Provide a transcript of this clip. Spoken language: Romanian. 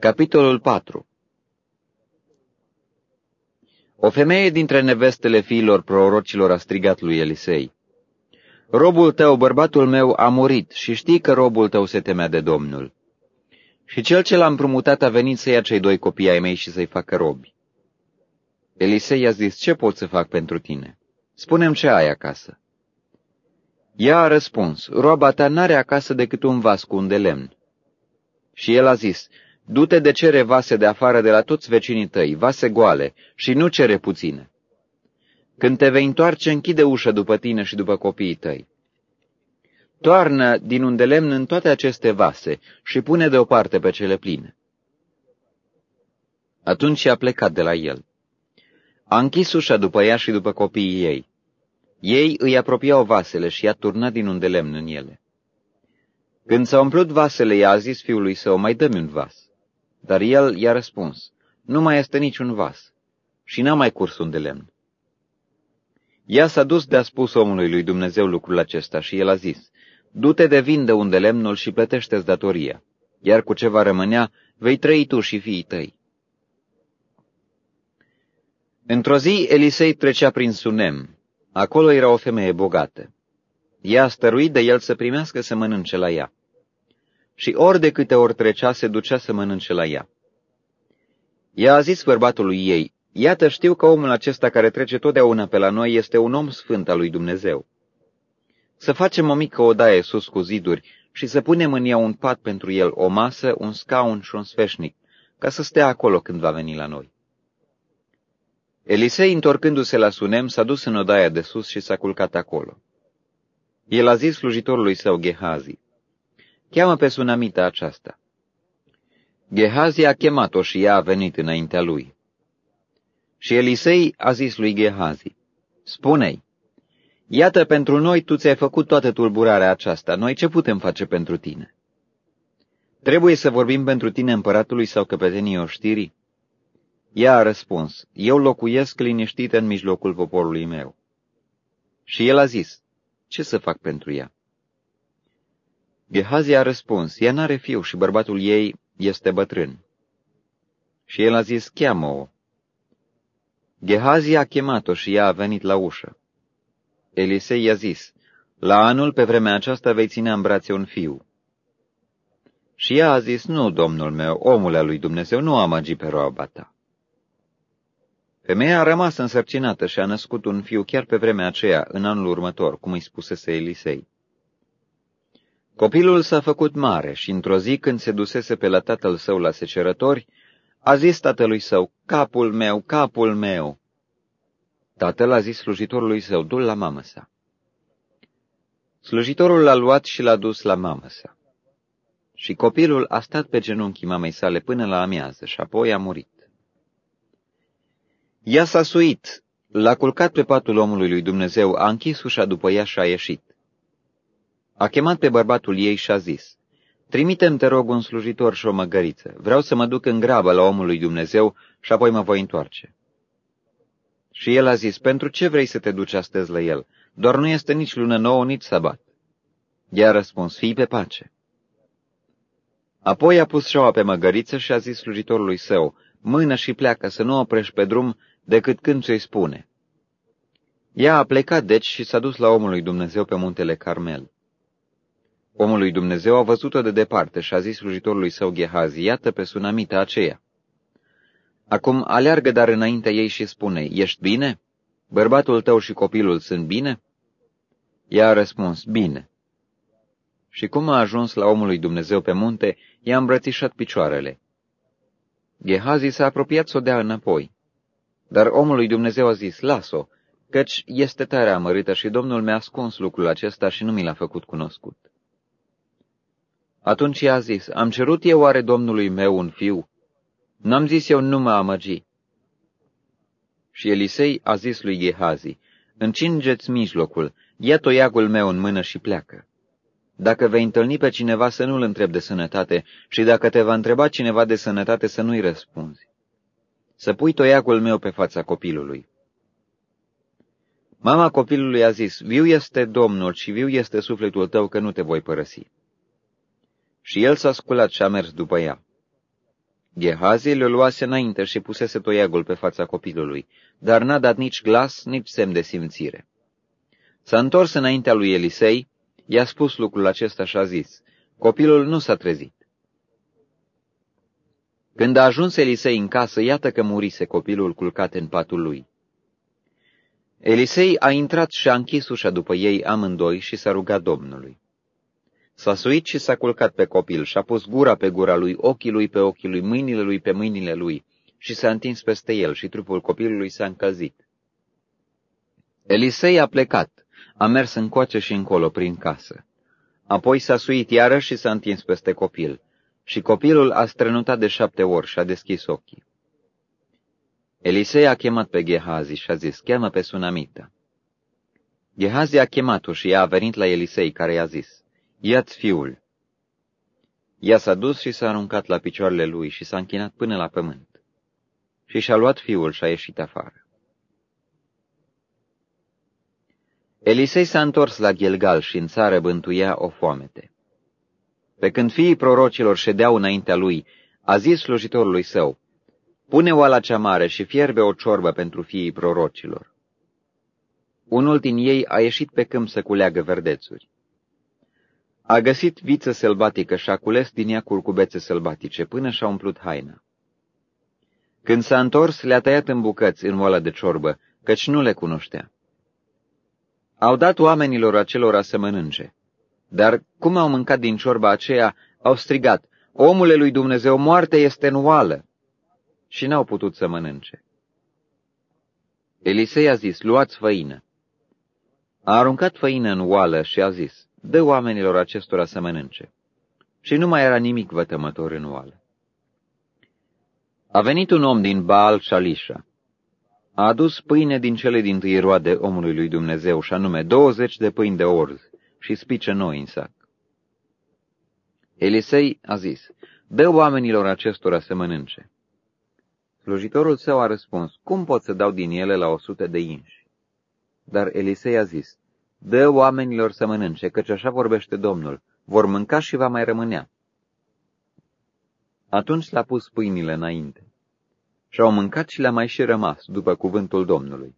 Capitolul 4 O femeie dintre nevestele fiilor prorocilor a strigat lui Elisei, Robul tău, bărbatul meu, a murit și știi că robul tău se temea de Domnul. Și cel ce l-a împrumutat a venit să ia cei doi copii ai mei și să-i facă robi. Elisei a zis, ce pot să fac pentru tine? Spunem ce ai acasă. Ea a răspuns, roaba ta n-are acasă decât un vas cu un de lemn. Și el a zis, Du-te de cere vase de afară de la toți vecinii tăi, vase goale, și nu cere puține. Când te vei întoarce, închide ușa după tine și după copiii tăi. Toarnă din un de lemn în toate aceste vase și pune deoparte pe cele pline. Atunci a plecat de la el. A închis ușa după ea și după copiii ei. Ei îi apropiau vasele și i-a turnat din un de lemn în ele. Când s-a umplut vasele, i-a zis fiului său, mai dă-mi un vas. Dar el i-a răspuns, nu mai este niciun vas și n-a mai curs un de lemn. Ea s-a dus de a spus omului lui Dumnezeu lucrul acesta și el a zis, Du-te de vinde unde lemnul și plătește-ți datoria, iar cu ce va rămânea, vei trăi tu și fiii tăi. Într-o zi, Elisei trecea prin Sunem. Acolo era o femeie bogată. Ea a stăruit de el să primească să mănânce la ea și ori de câte ori trecea, se ducea să mănânce la ea. Ea a zis bărbatului ei, Iată știu că omul acesta care trece totdeauna pe la noi este un om sfânt al lui Dumnezeu. Să facem o mică odaie sus cu ziduri și să punem în ea un pat pentru el, o masă, un scaun și un sfeșnic, ca să stea acolo când va veni la noi. Elisei, întorcându-se la Sunem, s-a dus în odaia de sus și s-a culcat acolo. El a zis slujitorului său Gehazi, Cheamă pe sunamita aceasta. Gehazi a chemat-o și ea a venit înaintea lui. Și Elisei a zis lui Gehazi, Spune-i, iată pentru noi tu ți-ai făcut toată tulburarea aceasta, noi ce putem face pentru tine? Trebuie să vorbim pentru tine împăratului sau căpetenii oștirii? Ea a răspuns, eu locuiesc liniștită în mijlocul poporului meu. Și el a zis, ce să fac pentru ea? Gehazi a răspuns, ea n-are fiu și bărbatul ei este bătrân. Și el a zis, cheamă-o. Gehazi a chemat-o și ea a venit la ușă. Elisei i-a zis, la anul pe vremea aceasta vei ține în brațe un fiu. Și ea a zis, nu, domnul meu, omul al lui Dumnezeu, nu amăgi pe roaba ta. Femeia a rămas însărcinată și a născut un fiu chiar pe vremea aceea, în anul următor, cum îi spusese Elisei. Copilul s-a făcut mare și într-o zi când se dusese pe la tatăl său la secerători, a zis tatălui său, capul meu, capul meu. Tatăl a zis slujitorului său, du-l la mamă sa. Slujitorul l-a luat și l-a dus la mamă sa. Și copilul a stat pe genunchii mamei sale până la amiază și apoi a murit. Ea s-a suit, l-a culcat pe patul omului lui Dumnezeu, a închis ușa după ea și a ieșit. A chemat pe bărbatul ei și a zis, Trimitem, te rog, un slujitor și o măgăriță. Vreau să mă duc în grabă la omul lui Dumnezeu și apoi mă voi întoarce. Și el a zis, pentru ce vrei să te duci astăzi la el? Doar nu este nici lună nouă, nici sabat. Ea a răspuns, fii pe pace. Apoi a pus șaua pe măgăriță și a zis slujitorului său, mână și pleacă să nu oprești pe drum decât când ți-o spune. Ea a plecat deci și s-a dus la omul lui Dumnezeu pe muntele Carmel. Omul lui Dumnezeu a văzut-o de departe și a zis slujitorului său Gehazi, iată pe sunamita aceea. Acum aleargă dar înaintea ei și spune, ești bine? Bărbatul tău și copilul sunt bine? Ea a răspuns, bine. Și cum a ajuns la omul lui Dumnezeu pe munte, i-a îmbrățișat picioarele. Gehazi s-a apropiat să o dea înapoi. Dar omul lui Dumnezeu a zis, las-o, căci este tare amărâtă și Domnul mi-a ascuns lucrul acesta și nu mi l-a făcut cunoscut. Atunci i-a zis, am cerut eu oare domnului meu un fiu? N-am zis eu nu mă amăgi. Și Elisei a zis lui Gehazi, încingeți mijlocul, ia toiagul meu în mână și pleacă. Dacă vei întâlni pe cineva să nu-l întreb de sănătate și dacă te va întreba cineva de sănătate să nu-i răspunzi. Să pui toiagul meu pe fața copilului. Mama copilului a zis, viu este Domnul și viu este sufletul tău că nu te voi părăsi. Și el s-a sculat și a mers după ea. Gehazi le luase înainte și pusese toiagul pe fața copilului, dar n-a dat nici glas, nici semn de simțire. S-a întors înaintea lui Elisei, i-a spus lucrul acesta și a zis, copilul nu s-a trezit. Când a ajuns Elisei în casă, iată că murise copilul culcat în patul lui. Elisei a intrat și a închis ușa după ei amândoi și s-a rugat Domnului. S-a suit și s-a culcat pe copil și a pus gura pe gura lui, ochii lui pe ochii lui, mâinile lui pe mâinile lui și s-a întins peste el și trupul copilului s-a încălzit. Elisei a plecat, a mers încoace și încolo prin casă. Apoi s-a suit iară și s-a întins peste copil și copilul a strănutat de șapte ori și a deschis ochii. Elisei a chemat pe Gehazi și a zis, cheamă pe Sunamita. Gehazi a chemat-o și ea a venit la Elisei, care i-a zis, ia-ți fiul. Ea s-a dus și s-a aruncat la picioarele lui și s-a închinat până la pământ. Și și-a luat fiul și a ieșit afară. Elisei s-a întors la Gilgal și în țară bântuia o foamete. Pe când fiii prorocilor ședeau înaintea lui, a zis slujitorului său, Pune oala cea mare și fierbe o ciorbă pentru fiii prorocilor. Unul din ei a ieșit pe câmp să culeagă verdețuri. A găsit viță sălbatică și a cules din ea curcubețe sălbatice până și-a umplut haina. Când s-a întors, le-a tăiat în bucăți în oala de ciorbă, căci nu le cunoștea. Au dat oamenilor acelora să mănânce. Dar cum au mâncat din ciorba aceea, au strigat, Omule lui Dumnezeu, moarte este în oală! Și n-au putut să mănânce. Elisei a zis, luați făină. A aruncat făină în oală și a zis, dă oamenilor acestora să mănânce. Și nu mai era nimic vătămător în oală. A venit un om din Baal Shalisha. A adus pâine din cele din tâi roade omului lui Dumnezeu, și anume 20 de pâini de orz și spice noi în sac. Elisei a zis, dă oamenilor acestora să mănânce. Slujitorul său a răspuns, cum pot să dau din ele la o sută de inși? Dar Elisei a zis, dă oamenilor să mănânce, căci așa vorbește Domnul, vor mânca și va mai rămânea. Atunci l-a pus pâinile înainte. Și-au mâncat și le-a mai și rămas, după cuvântul Domnului.